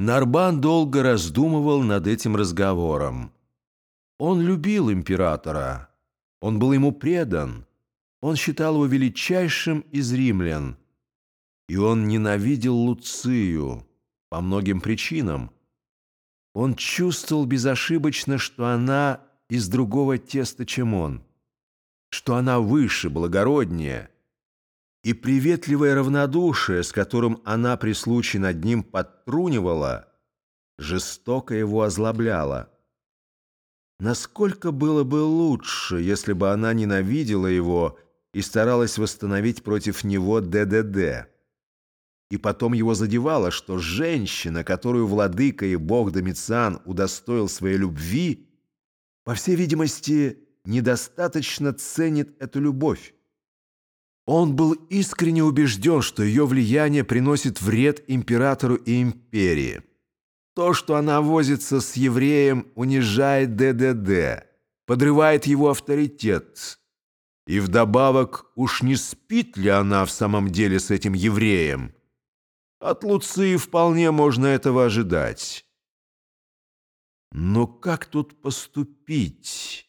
Нарбан долго раздумывал над этим разговором. Он любил императора, он был ему предан, он считал его величайшим из римлян, и он ненавидел Луцию по многим причинам. Он чувствовал безошибочно, что она из другого теста, чем он, что она выше, благороднее, и приветливое равнодушие, с которым она при случае над ним подтрунивала, жестоко его озлобляло. Насколько было бы лучше, если бы она ненавидела его и старалась восстановить против него ДДД. И потом его задевало, что женщина, которую владыка и бог Домициан удостоил своей любви, по всей видимости, недостаточно ценит эту любовь. Он был искренне убежден, что ее влияние приносит вред императору и империи. То, что она возится с евреем, унижает ДДД, подрывает его авторитет. И вдобавок, уж не спит ли она в самом деле с этим евреем? От Луции вполне можно этого ожидать. Но как тут поступить?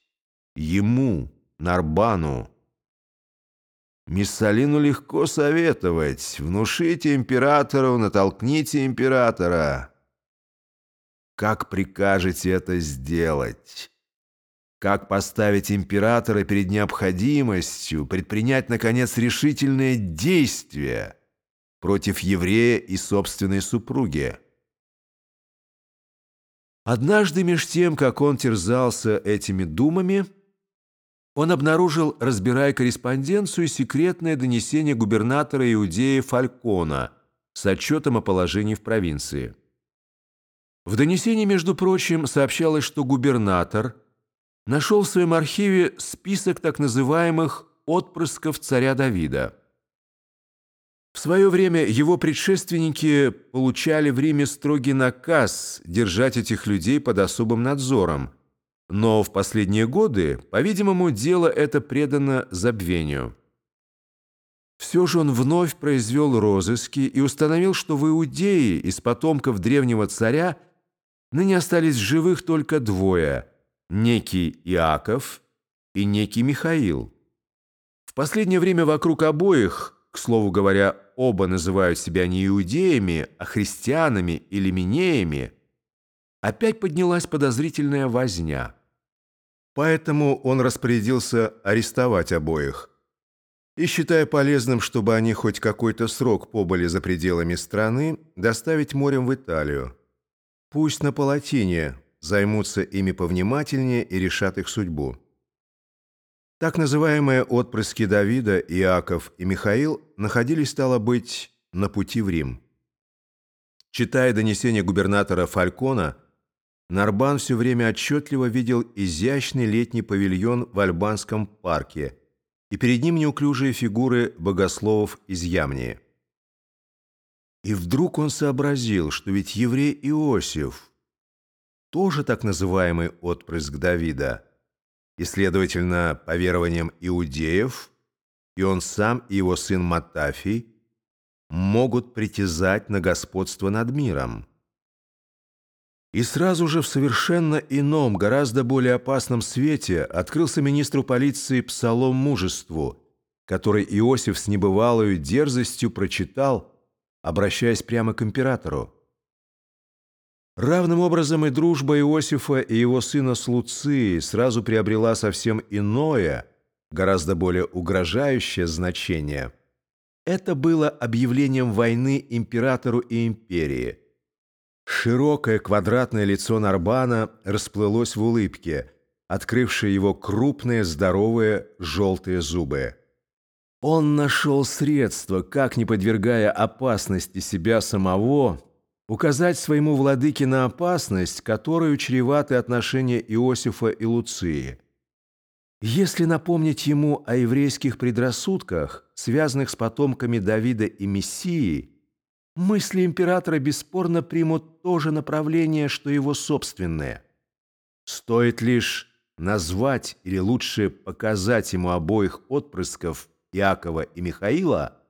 Ему, Нарбану? Миссалину легко советовать. Внушите императору, натолкните императора. Как прикажете это сделать? Как поставить императора перед необходимостью предпринять, наконец, решительное действие против еврея и собственной супруги? Однажды, меж тем, как он терзался этими думами, он обнаружил, разбирая корреспонденцию, секретное донесение губернатора Иудеи Фалькона с отчетом о положении в провинции. В донесении, между прочим, сообщалось, что губернатор нашел в своем архиве список так называемых «отпрысков царя Давида». В свое время его предшественники получали в Риме строгий наказ держать этих людей под особым надзором, но в последние годы, по-видимому, дело это предано забвению. Все же он вновь произвел розыски и установил, что в Иудее из потомков древнего царя ныне остались живых только двое – некий Иаков и некий Михаил. В последнее время вокруг обоих, к слову говоря, оба называют себя не иудеями, а христианами или минеями, опять поднялась подозрительная возня. Поэтому он распорядился арестовать обоих. И, считая полезным, чтобы они хоть какой-то срок побыли за пределами страны, доставить морем в Италию. Пусть на Палатине займутся ими повнимательнее и решат их судьбу. Так называемые отпрыски Давида, Иаков и Михаил находились, стало быть, на пути в Рим. Читая донесение губернатора Фалькона, Нарбан все время отчетливо видел изящный летний павильон в Альбанском парке и перед ним неуклюжие фигуры богословов из Ямнии. И вдруг он сообразил, что ведь еврей Иосиф, тоже так называемый отпрыск Давида, и, следовательно, по верованиям иудеев, и он сам, и его сын Матафий, могут притязать на господство над миром. И сразу же в совершенно ином, гораздо более опасном свете открылся министру полиции псалом мужеству, который Иосиф с небывалой дерзостью прочитал – обращаясь прямо к императору. Равным образом и дружба Иосифа и его сына с Луцией сразу приобрела совсем иное, гораздо более угрожающее значение. Это было объявлением войны императору и империи. Широкое квадратное лицо Нарбана расплылось в улыбке, открывшей его крупные, здоровые, желтые зубы. Он нашел средство, как, не подвергая опасности себя самого, указать своему владыке на опасность, которую чреваты отношения Иосифа и Луции. Если напомнить ему о еврейских предрассудках, связанных с потомками Давида и Мессии, мысли императора бесспорно примут то же направление, что его собственное. Стоит лишь назвать или лучше показать ему обоих отпрысков Иакова и Михаила –